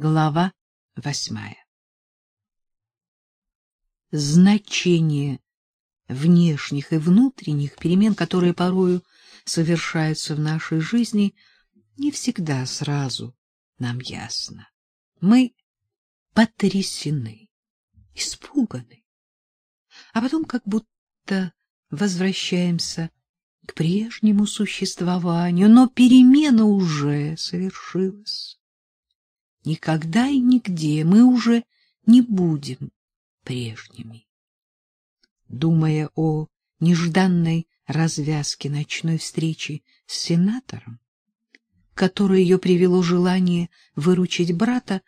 Глава восьмая Значение внешних и внутренних перемен, которые порою совершаются в нашей жизни, не всегда сразу нам ясно. Мы потрясены, испуганы, а потом как будто возвращаемся к прежнему существованию, но перемена уже совершилась никогда и нигде мы уже не будем прежними. Думая о нежданной развязке ночной встречи с сенатором, которой ее привело желание выручить брата,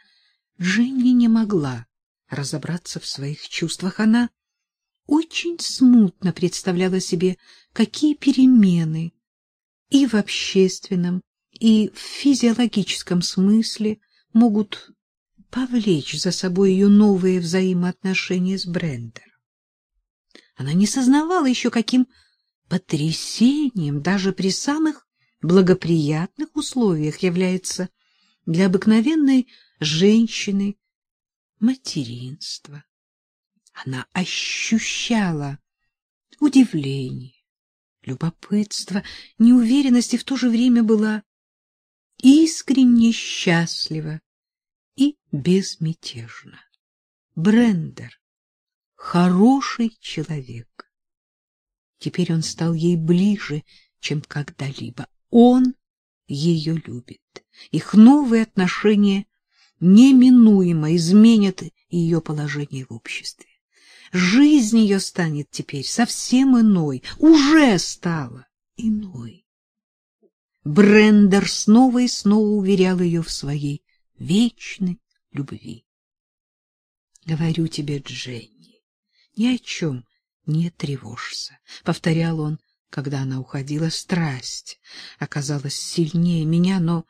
Дженни не могла разобраться в своих чувствах. Она очень смутно представляла себе, какие перемены и в общественном, и в физиологическом смысле могут повлечь за собой ее новые взаимоотношения с Брендером. Она не сознавала еще, каким потрясением даже при самых благоприятных условиях является для обыкновенной женщины материнство. Она ощущала удивление, любопытство, неуверенность и в то же время была искренне счастлива и безмятежна. Брендер — хороший человек. Теперь он стал ей ближе, чем когда-либо. Он ее любит. Их новые отношения неминуемо изменят ее положение в обществе. Жизнь ее станет теперь совсем иной, уже стала иной. Брендер снова и снова уверял ее в своей вечной любви. — Говорю тебе, Дженни, ни о чем не тревожься, — повторял он, когда она уходила. Страсть оказалась сильнее меня, но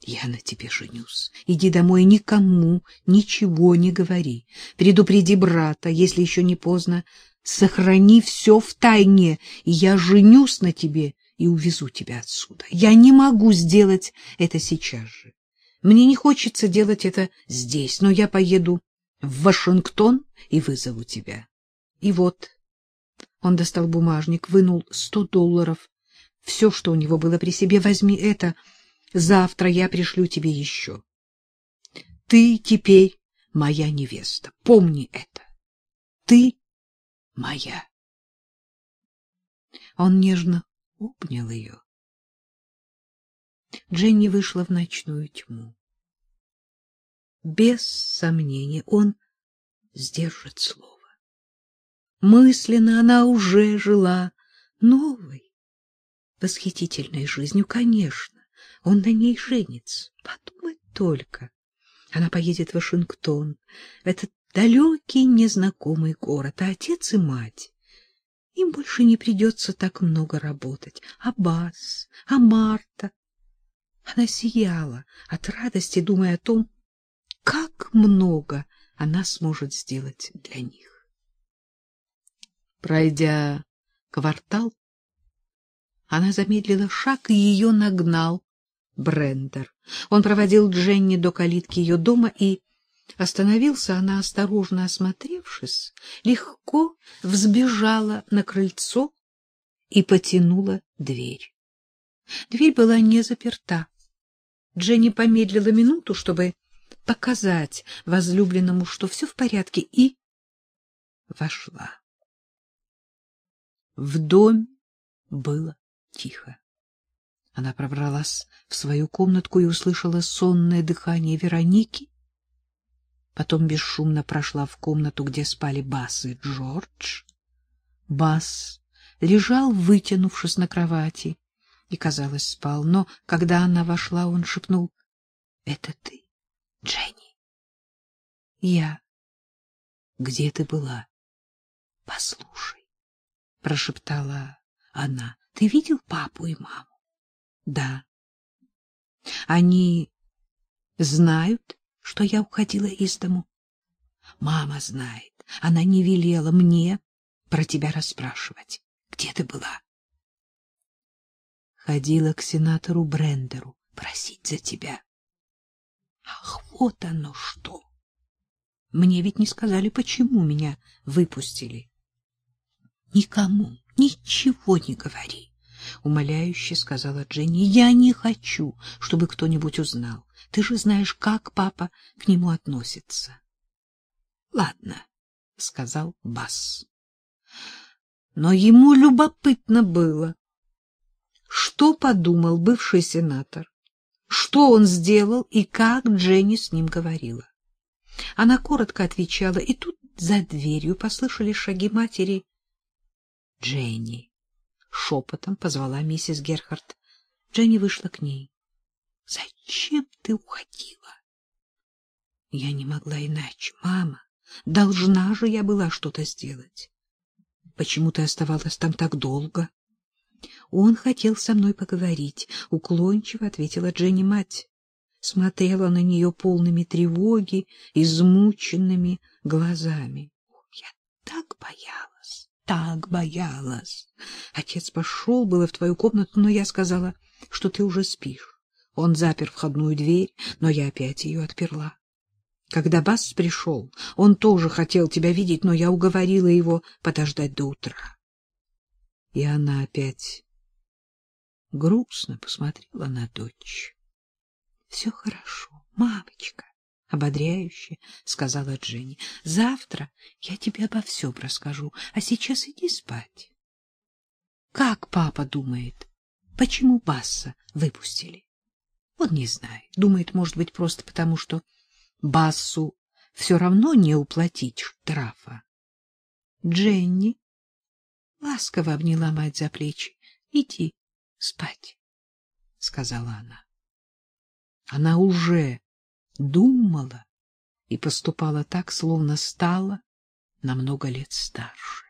я на тебе женюсь. Иди домой, никому ничего не говори. Предупреди брата, если еще не поздно. Сохрани все в тайне, и я женюсь на тебе и увезу тебя отсюда. Я не могу сделать это сейчас же. Мне не хочется делать это здесь, но я поеду в Вашингтон и вызову тебя. И вот он достал бумажник, вынул сто долларов. Все, что у него было при себе, возьми это. Завтра я пришлю тебе еще. Ты теперь моя невеста. Помни это. Ты моя. Он нежно обнял ее. Дженни вышла в ночную тьму. Без сомнения, он сдержит слово. Мысленно она уже жила новой, восхитительной жизнью, конечно. Он на ней женится. Подумать только. Она поедет в Вашингтон, этот далекий незнакомый город, а отец и мать им больше не придется так много работать. А Бас, а Марта. Она сияла от радости, думая о том, как много она сможет сделать для них. Пройдя квартал, она замедлила шаг, и ее нагнал Брендер. Он проводил Дженни до калитки ее дома и Остановился она, осторожно осмотревшись, легко взбежала на крыльцо и потянула дверь. Дверь была не заперта. Дженни помедлила минуту, чтобы показать возлюбленному, что все в порядке, и вошла. В дом было тихо. Она пробралась в свою комнатку и услышала сонное дыхание Вероники, потом бесшумно прошла в комнату, где спали Бас и Джордж. Бас лежал, вытянувшись на кровати, и, казалось, спал, но когда она вошла, он шепнул: "Это ты, Дженни?" "Я. Где ты была?" "Послушай", прошептала она. "Ты видел папу и маму?" "Да." "Они знают, что я уходила из дому. Мама знает, она не велела мне про тебя расспрашивать. Где ты была? Ходила к сенатору Брендеру просить за тебя. Ах, вот оно что! Мне ведь не сказали, почему меня выпустили. Никому ничего не говори, умоляюще сказала Дженни. Я не хочу, чтобы кто-нибудь узнал. Ты же знаешь, как папа к нему относится. Ладно, сказал Бас. Но ему любопытно было, что подумал бывший сенатор, что он сделал и как Дженни с ним говорила. Она коротко отвечала, и тут за дверью послышались шаги матери. Дженни шепотом позвала миссис Герхард. Дженни вышла к ней. — Зачем ты уходила? — Я не могла иначе, мама. Должна же я была что-то сделать. — Почему ты оставалась там так долго? — Он хотел со мной поговорить, — уклончиво ответила Дженни мать. Смотрела на нее полными тревоги, измученными глазами. — Я так боялась так боялась. Отец пошел было в твою комнату, но я сказала, что ты уже спишь. Он запер входную дверь, но я опять ее отперла. Когда Бас пришел, он тоже хотел тебя видеть, но я уговорила его подождать до утра. И она опять грустно посмотрела на дочь. — Все хорошо, мамочка. — ободряюще сказала Дженни. — Завтра я тебе обо всем расскажу, а сейчас иди спать. — Как папа думает, почему Басса выпустили? Он не знает. Думает, может быть, просто потому, что Бассу все равно не уплатить штрафа. Дженни ласково обняла мать за плечи. — Иди спать, — сказала она. Она уже думала и поступала так, словно стала на много лет старше.